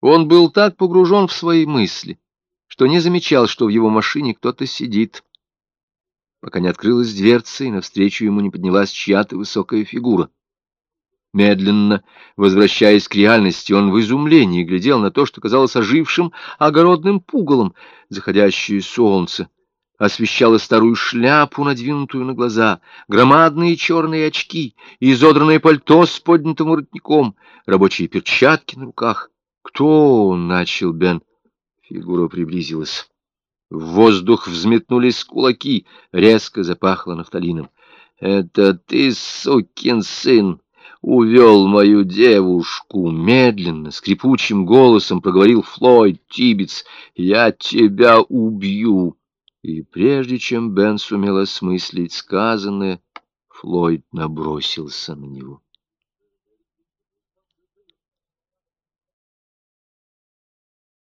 Он был так погружен в свои мысли, что не замечал, что в его машине кто-то сидит, пока не открылась дверца, и навстречу ему не поднялась чья-то высокая фигура. Медленно, возвращаясь к реальности, он в изумлении глядел на то, что казалось ожившим огородным пугалом. Заходящее солнце освещало старую шляпу, надвинутую на глаза, громадные черные очки, изодранное пальто с поднятым воротником, рабочие перчатки на руках. «Кто?» — начал Бен. Фигура приблизилась. В воздух взметнулись кулаки, резко запахло нафталином. «Это ты, сукин сын!» увел мою девушку, медленно, скрипучим голосом проговорил Флойд Тибетс, «Я тебя убью!» И прежде чем Бен сумел осмыслить сказанное, Флойд набросился на него.